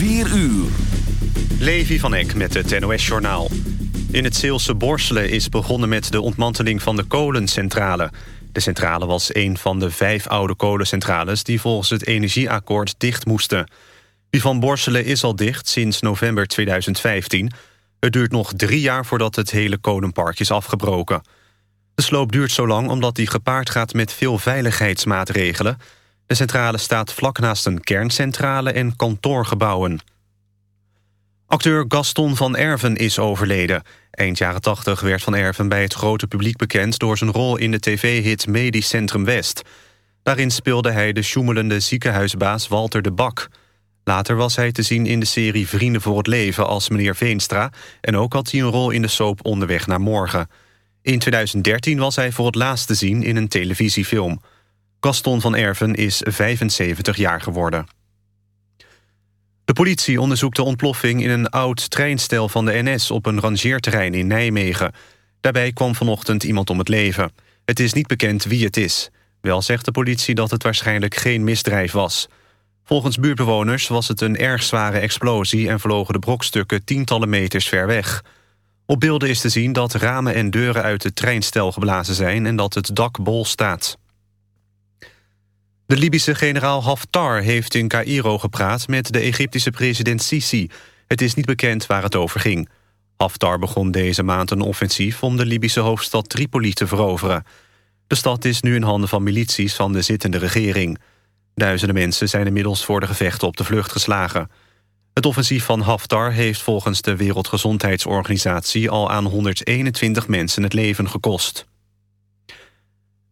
4 uur. Levi van Eck met het NOS-journaal. In het Zeelse Borselen is begonnen met de ontmanteling van de kolencentrale. De centrale was een van de vijf oude kolencentrales... die volgens het energieakkoord dicht moesten. Die van Borselen is al dicht sinds november 2015. Het duurt nog drie jaar voordat het hele kolenpark is afgebroken. De sloop duurt zo lang omdat die gepaard gaat met veel veiligheidsmaatregelen. De centrale staat vlak naast een kerncentrale en kantoorgebouwen. Acteur Gaston van Erven is overleden. Eind jaren 80 werd Van Erven bij het grote publiek bekend... door zijn rol in de tv-hit Medisch Centrum West. Daarin speelde hij de sjoemelende ziekenhuisbaas Walter de Bak. Later was hij te zien in de serie Vrienden voor het Leven als meneer Veenstra... en ook had hij een rol in de soap Onderweg naar Morgen. In 2013 was hij voor het laatst te zien in een televisiefilm. Gaston van Erven is 75 jaar geworden. De politie onderzoekt de ontploffing in een oud treinstel van de NS... op een rangeerterrein in Nijmegen. Daarbij kwam vanochtend iemand om het leven. Het is niet bekend wie het is. Wel zegt de politie dat het waarschijnlijk geen misdrijf was. Volgens buurtbewoners was het een erg zware explosie... en vlogen de brokstukken tientallen meters ver weg. Op beelden is te zien dat ramen en deuren uit het treinstel geblazen zijn... en dat het dak bol staat. De Libische generaal Haftar heeft in Cairo gepraat met de Egyptische president Sisi. Het is niet bekend waar het over ging. Haftar begon deze maand een offensief om de Libische hoofdstad Tripoli te veroveren. De stad is nu in handen van milities van de zittende regering. Duizenden mensen zijn inmiddels voor de gevechten op de vlucht geslagen. Het offensief van Haftar heeft volgens de Wereldgezondheidsorganisatie... al aan 121 mensen het leven gekost.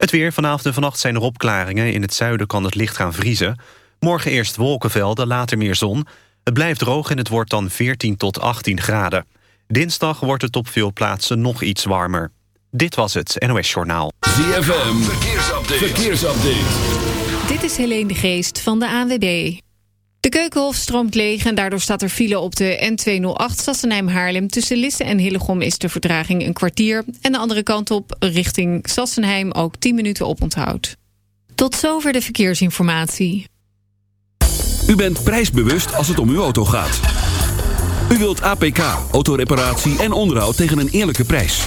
Het weer. Vanavond en vannacht zijn er opklaringen. In het zuiden kan het licht gaan vriezen. Morgen eerst wolkenvelden, later meer zon. Het blijft droog en het wordt dan 14 tot 18 graden. Dinsdag wordt het op veel plaatsen nog iets warmer. Dit was het NOS Journaal. ZFM. Verkeersupdate. Verkeersupdate. Dit is Helene de Geest van de ANWB. De Keukenhof stroomt leeg en daardoor staat er file op de N208 Sassenheim-Haarlem. Tussen Lisse en Hillegom is de vertraging een kwartier. En de andere kant op, richting Sassenheim, ook 10 minuten oponthoud. Tot zover de verkeersinformatie. U bent prijsbewust als het om uw auto gaat. U wilt APK, autoreparatie en onderhoud tegen een eerlijke prijs.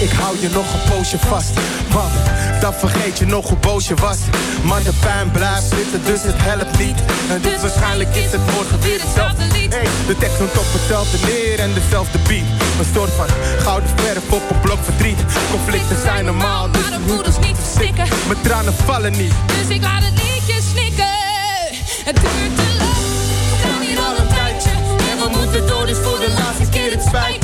ik hou je nog een poosje vast. Want dan vergeet je nog hoe boos je was. Maar de pijn blijft zitten, dus het helpt niet. En dus waarschijnlijk is het morgen weer hetzelfde lied. Hey, de tekst noemt op hetzelfde neer en dezelfde beat. Een soort van gouden verf op een blok verdriet. Conflicten zijn normaal, dus Maar de voeders niet verstikken. mijn tranen vallen niet. Dus ik laat het liedje snikken. Het duurt te lang. We staan hier al een tijdje. En we moeten door, dus voor de laatste keer. Het spijt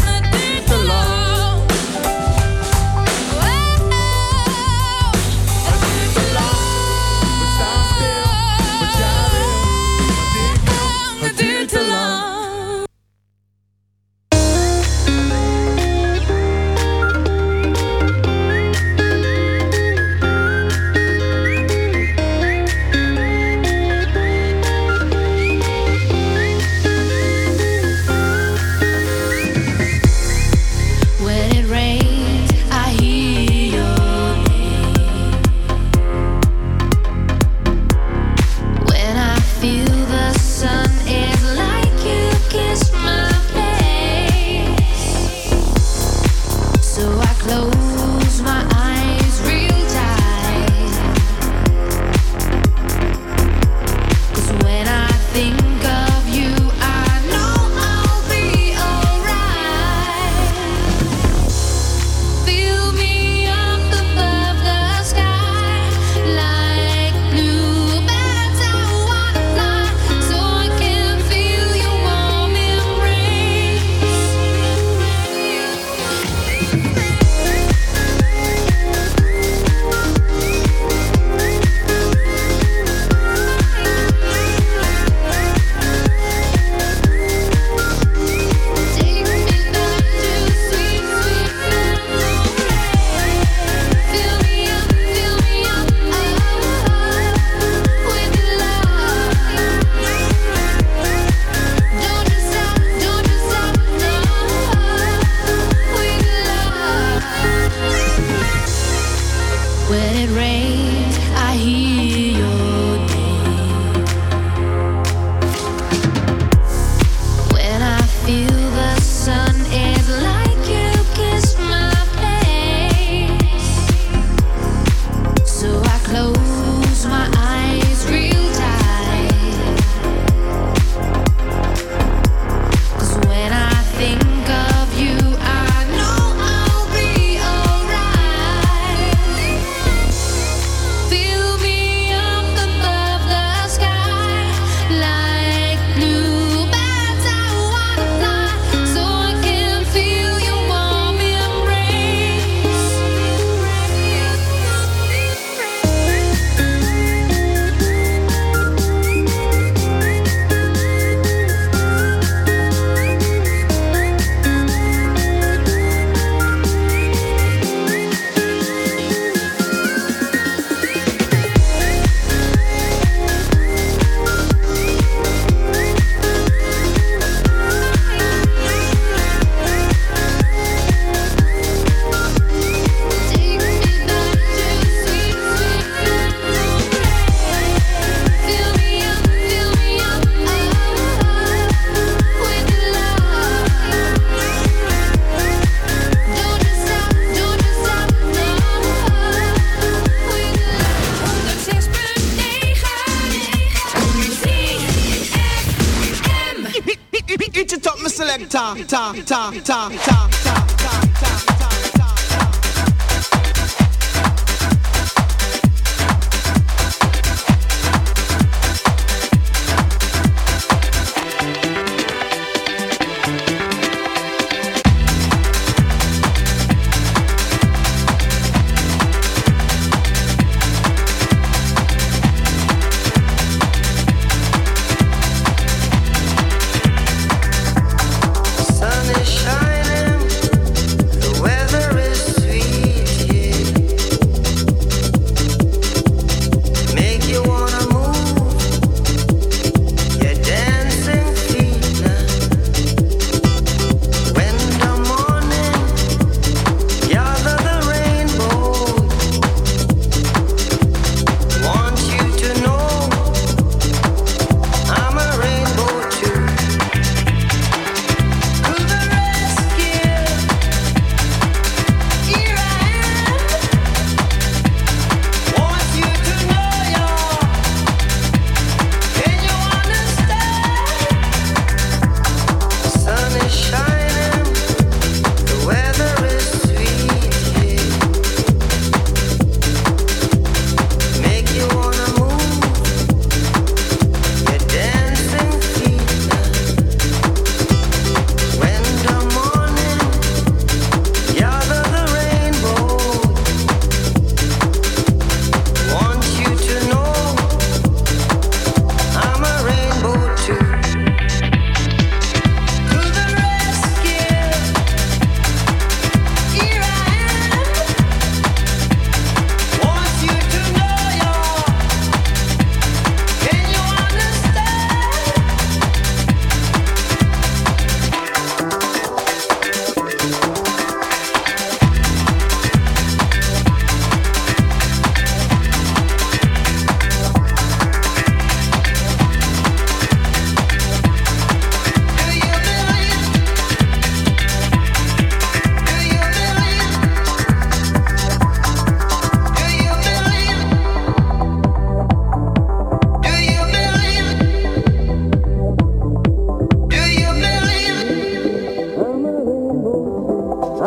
ta, ta, ta,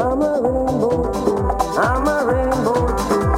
I'm a rainbow. I'm a rainbow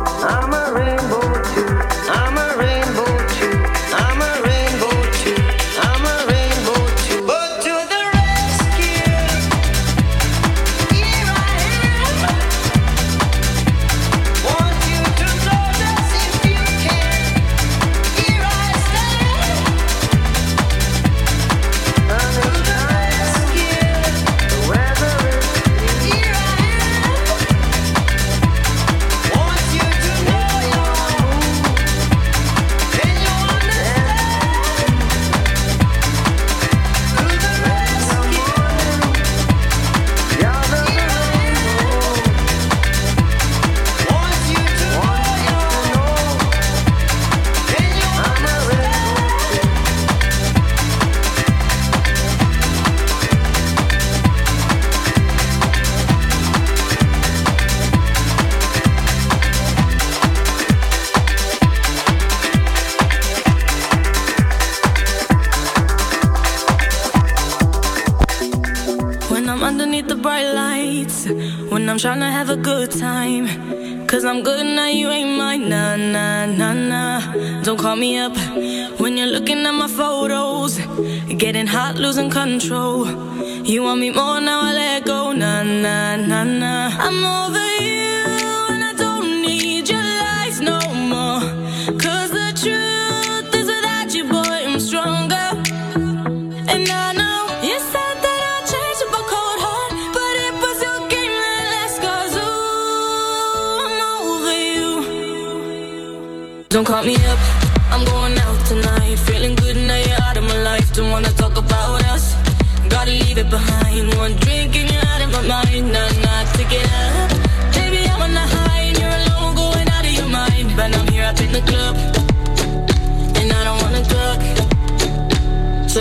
control. You want me more now, I let go. Nah, nah, nah, nah. I'm over you, and I don't need your lies no more. Cause the truth is without you, boy, I'm stronger. And I know you said that I'd change up a cold heart, but it was your game that last. Cause ooh, I'm over you. Don't call me up, I'm going out tonight. Feeling good now you're out of my life. Don't wanna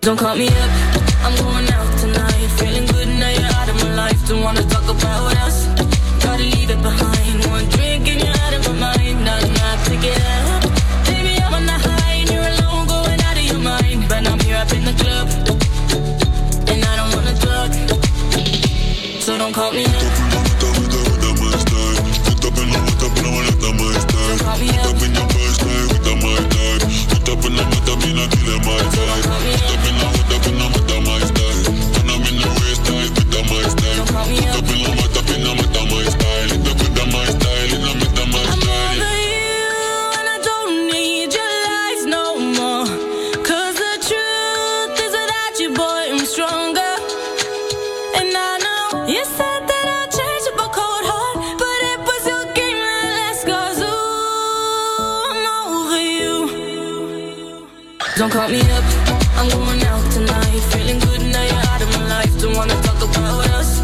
Don't call me up, I'm Don't call me up, I'm going out tonight. Feeling good now you're out of my life. Don't wanna talk about us.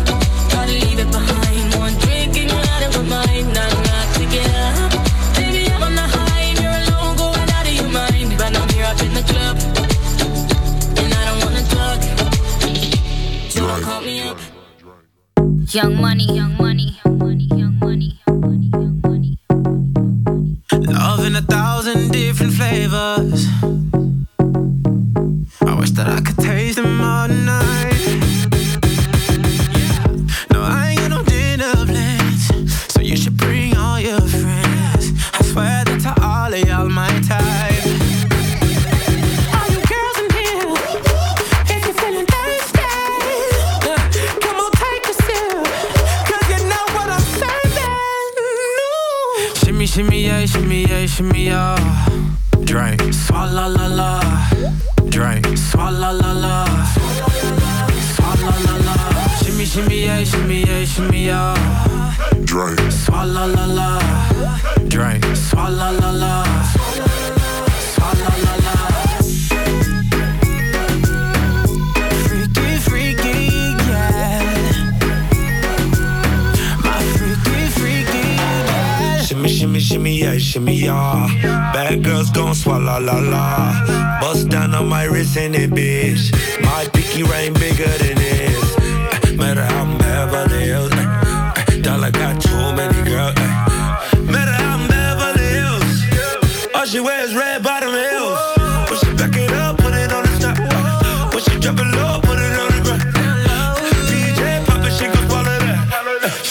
Gotta leave it behind. One drink and you're out of my mind. Not enough to get up. Baby, I'm on the high and you're alone, going out of your mind. But I'm here up in the club, and I don't wanna talk. Don't call me up. Young money, young money,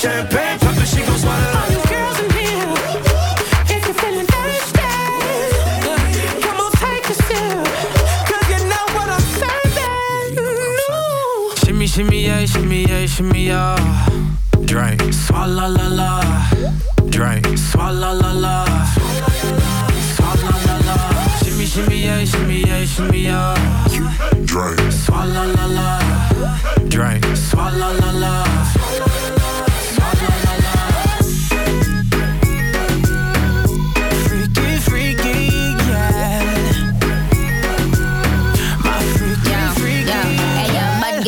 Champagne pop it, she gon' swallow that. Girls in here, if you're feeling thirsty, come on, take a sip, 'cause you know what I'm serving. Shimmy, shimmy, yeah, shimmy, yeah, shimmy, yeah. Drink, swalla la la. Drink, swalla la la. Swalla la la. Shimmy, shimmy, yeah, shimmy, yeah, shimmy, yeah. Drink, swalla la la. Drink, swalla la la.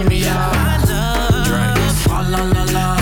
shimmy, yeah, shimmy, yeah. Drink, swalla la la. Drink,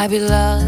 I'd be lost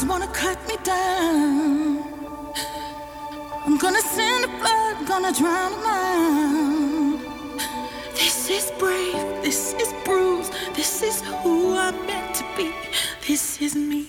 words wanna cut me down, I'm gonna send a flood, gonna drown them. This is brave, this is bruised, this is who I'm meant to be, this is me.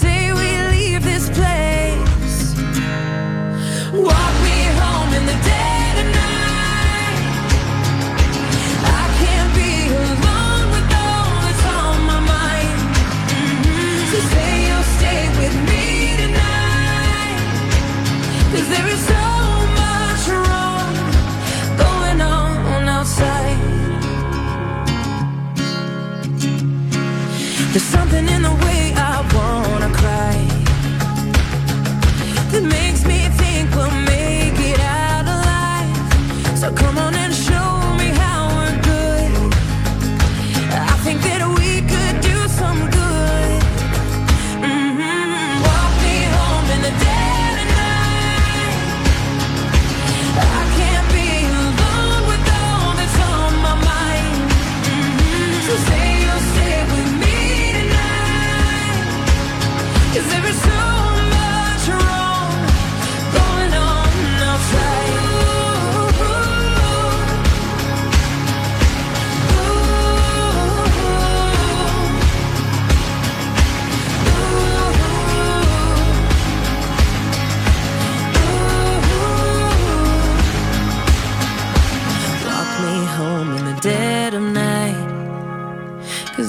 There's something in the way I wanna